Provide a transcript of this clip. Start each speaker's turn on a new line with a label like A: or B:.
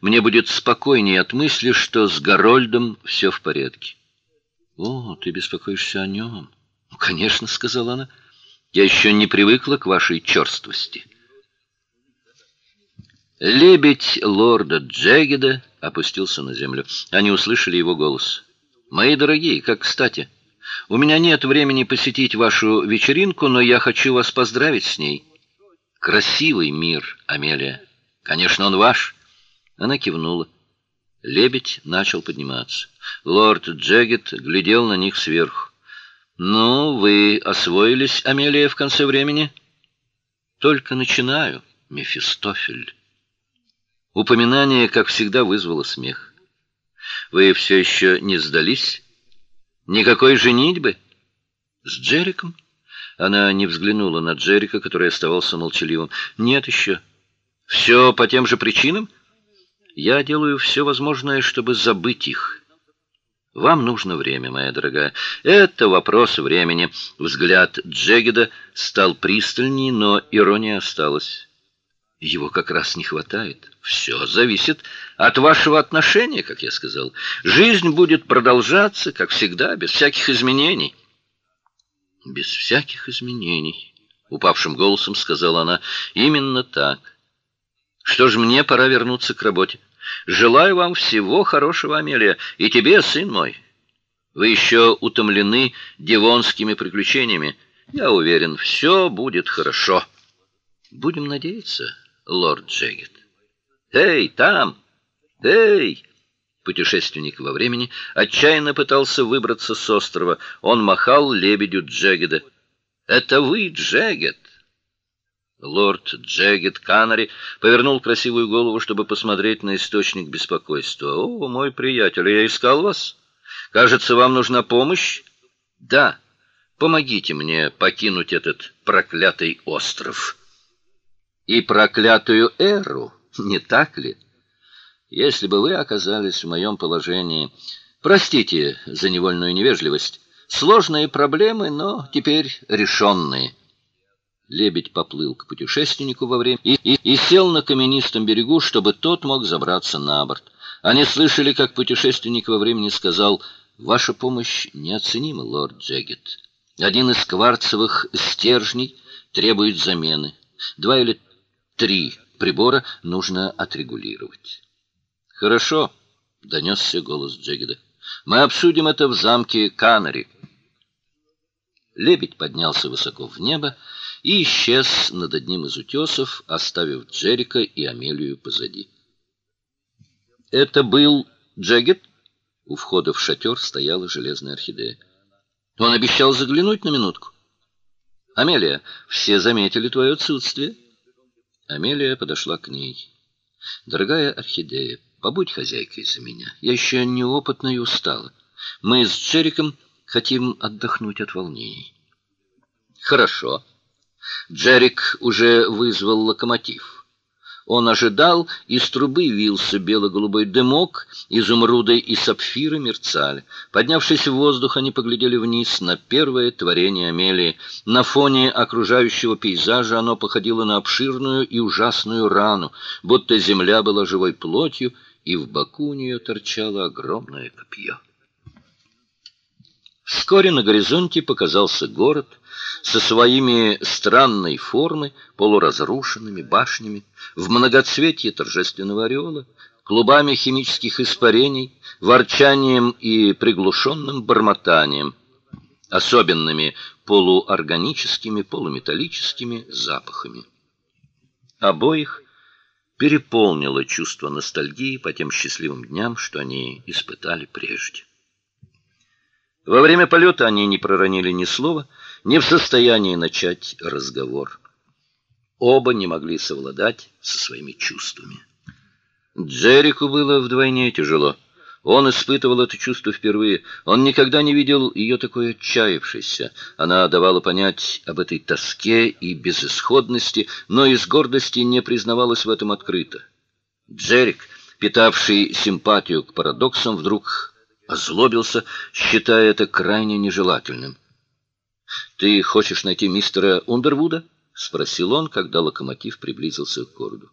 A: Мне будет спокойнее от мысли, что с Горольдом все в порядке. О, ты беспокоишься о нем?» «Ну, конечно, сказала она. Я еще не привыкла к вашей черствости. Лебедь лорда Джегеда опустился на землю. Они услышали его голос. Мои дорогие, как кстати. У меня нет времени посетить вашу вечеринку, но я хочу вас поздравить с ней. Красивый мир, Амелия. Конечно, он ваш. Она кивнула. Лебедь начал подниматься. Лорд Джегет глядел на них сверху. Ну, вы освоились, Амелия, в конце времени? Только начинаю, Мефистофель. Упоминание, как всегда, вызвало смех. Вы все еще не сдались? Никакой женитьбы? С Джериком? Она не взглянула на Джерика, который оставался молчаливым. Нет еще. Все по тем же причинам? Я делаю все возможное, чтобы забыть их. Вам нужно время, моя дорогая. Это вопрос времени. Взгляд Джегеда стал пристальнее, но ирония осталась. Его как раз не хватает. Все зависит от вашего отношения, как я сказал. Жизнь будет продолжаться, как всегда, без всяких изменений. Без всяких изменений, упавшим голосом сказала она. Именно так. Что ж, мне пора вернуться к работе. Желаю вам всего хорошего, Амелия, и тебе, сын мой. Вы еще утомлены девонскими приключениями. Я уверен, все будет хорошо. Будем надеяться, лорд Джегет. Эй, там! Эй! Путешественник во времени отчаянно пытался выбраться с острова. Он махал лебедю Джегеда. Это вы, Джегет? Лорд Джегет Канари повернул красивую голову, чтобы посмотреть на источник беспокойства. О, мой приятель, я искал вас. Кажется, вам нужна помощь? Да. Помогите мне покинуть этот проклятый остров. И проклятую эру, не так ли? Если бы вы оказались в моем положении, простите за невольную невежливость. Сложные проблемы, но теперь решенные. Лебедь поплыл к путешественнику во время и, и, и сел на каменистом берегу, чтобы тот мог забраться на борт. Они слышали, как путешественник во времени сказал: "Ваша помощь неоценима, лорд Джегет. Один из кварцевых стержней требует замены. Два или три прибора нужно отрегулировать". "Хорошо", донесся голос Джегеда. "Мы обсудим это в замке Канари". Лебедь поднялся высоко в небо и исчез над одним из утесов, оставив Джерика и Амелию позади. Это был Джегет. У входа в шатер стояла железная орхидея. Он обещал заглянуть на минутку. Амелия, все заметили твое отсутствие. Амелия подошла к ней. Дорогая орхидея, побудь хозяйкой за меня. Я еще неопытна и устала. Мы с Джериком хотим отдохнуть от волнений. Хорошо. Джерик уже вызвал локомотив. Он ожидал, из трубы вился бело-голубой дымок, изумруды и сапфиры мерцали. Поднявшись в воздух, они поглядели вниз на первое творение Амелии. На фоне окружающего пейзажа оно походило на обширную и ужасную рану, будто земля была живой плотью, и в боку у нее торчало огромное копье. Вскоре на горизонте показался город — со своими странной формы, полуразрушенными башнями, в многоцветии торжественного ореола, клубами химических испарений, ворчанием и приглушенным бормотанием, особенными полуорганическими, полуметаллическими запахами. Обоих переполнило чувство ностальгии по тем счастливым дням, что они испытали прежде. Во время полета они не проронили ни слова, не в состоянии начать разговор. Оба не могли совладать со своими чувствами. Джеррику было вдвойне тяжело. Он испытывал это чувство впервые. Он никогда не видел ее такой отчаявшейся. Она давала понять об этой тоске и безысходности, но из гордости не признавалась в этом открыто. Джеррик, питавший симпатию к парадоксам, вдруг озлобился, считая это крайне нежелательным. Ты хочешь найти мистера Ундервуда? спросил он, когда локомотив приблизился к городу.